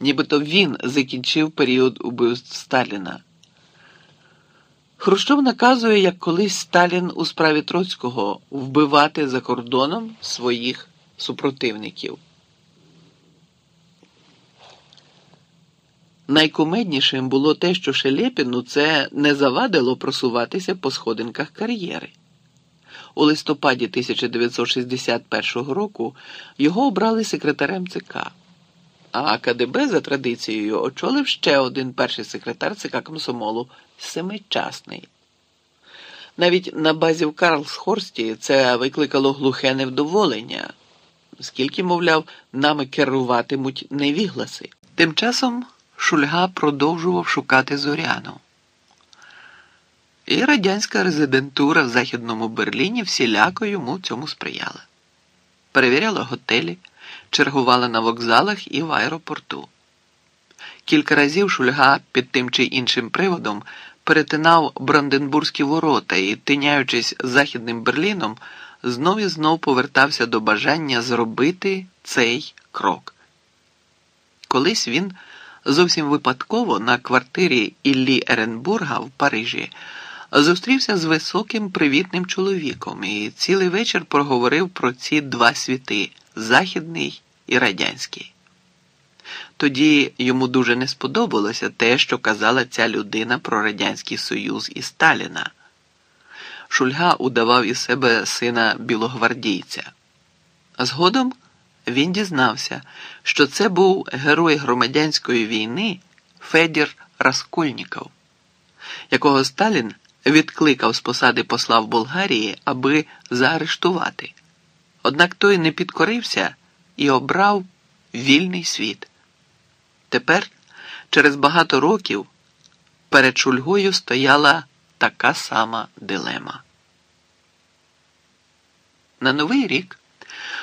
нібито він закінчив період убивств Сталіна. Хрущов наказує, як колись Сталін у справі Троцького вбивати за кордоном своїх супротивників. Найкумеднішим було те, що Шелепіну це не завадило просуватися по сходинках кар'єри. У листопаді 1961 року його обрали секретарем ЦК, а КДБ за традицією очолив ще один перший секретар ЦК Комсомолу семичасний. Навіть на базі в Карлсхорсті це викликало глухе невдоволення, скільки, мовляв, нами керуватимуть невігласи. Тим часом Шульга продовжував шукати зоряну. І радянська резидентура в Західному Берліні всіляко йому цьому сприяла. Перевіряла готелі, чергувала на вокзалах і в аеропорту. Кілька разів Шульга під тим чи іншим приводом перетинав Бранденбурзькі ворота і, тиняючись Західним Берліном, знов і знов повертався до бажання зробити цей крок. Колись він зовсім випадково на квартирі Іллі Еренбурга в Парижі зустрівся з високим привітним чоловіком і цілий вечір проговорив про ці два світи західний і радянський. Тоді йому дуже не сподобалося те, що казала ця людина про Радянський Союз і Сталіна. Шульга удавав із себе сина білогвардійця. Згодом він дізнався, що це був герой громадянської війни Федір Раскольніков, якого Сталін відкликав з посади посла в Болгарії, аби заарештувати. Однак той не підкорився і обрав вільний світ. Тепер, через багато років, перед Шульгою стояла така сама дилема. На новий рік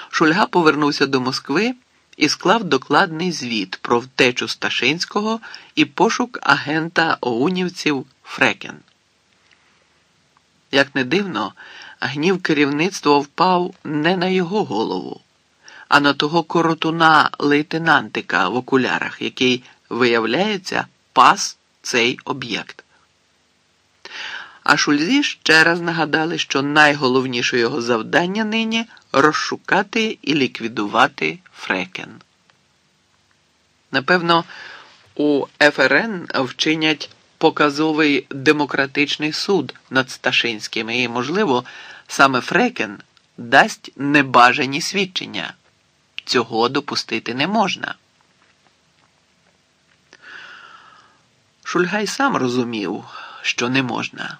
Шульга повернувся до Москви і склав докладний звіт про втечу Сташинського і пошук агента оунівців Фрекен. Як не дивно, гнів керівництва впав не на його голову, а на того коротуна лейтенантика в окулярах, який, виявляється, пас цей об'єкт. А Шульзі ще раз нагадали, що найголовніше його завдання нині розшукати і ліквідувати Фрекен. Напевно, у ФРН вчинять показовий демократичний суд над Сташинським і, можливо, саме Фрекен дасть небажані свідчення. Цього допустити не можна. Шульгай сам розумів, що не можна.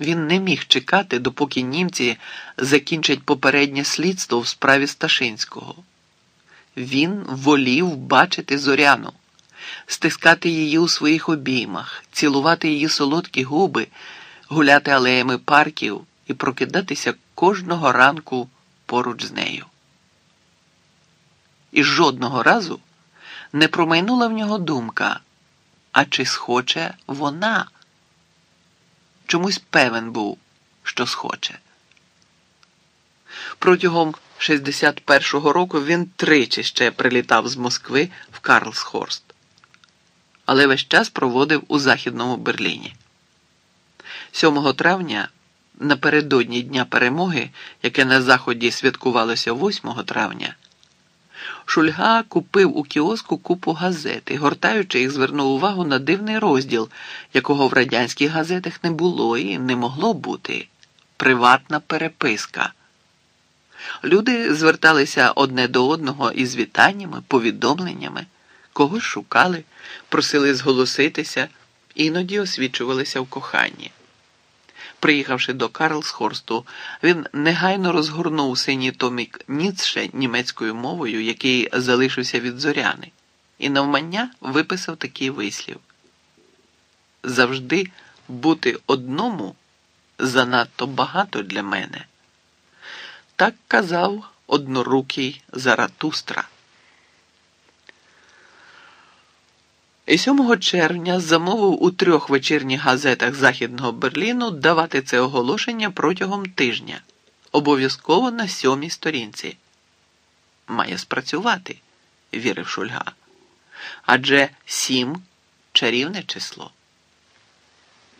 Він не міг чекати, допоки німці закінчать попереднє слідство в справі Сташинського. Він волів бачити зоряну, стискати її у своїх обіймах, цілувати її солодкі губи, гуляти алеями парків і прокидатися кожного ранку поруч з нею. І жодного разу не промайнула в нього думка, а чи схоче вона? чомусь певен був, що схоче. Протягом 61-го року він тричі ще прилітав з Москви в Карлсхорст, але весь час проводив у Західному Берліні. 7 травня, напередодні Дня Перемоги, яке на Заході святкувалося 8 травня. Шульга купив у кіоску купу газет і, гортаючи їх, звернув увагу на дивний розділ, якого в радянських газетах не було і не могло бути приватна переписка. Люди зверталися одне до одного із вітаннями, повідомленнями, когось шукали, просили зголоситися, іноді освічувалися в коханні. Приїхавши до Карлсхорсту, він негайно розгорнув синій томік Ніцше німецькою мовою, який залишився від зоряни, і навмання виписав такий вислів: завжди бути одному занадто багато для мене. Так казав однорукий Заратустра. І 7 червня замовив у трьох вечірніх газетах Західного Берліну давати це оголошення протягом тижня, обов'язково на сьомій сторінці. Має спрацювати, вірив Шульга. адже сім чарівне число.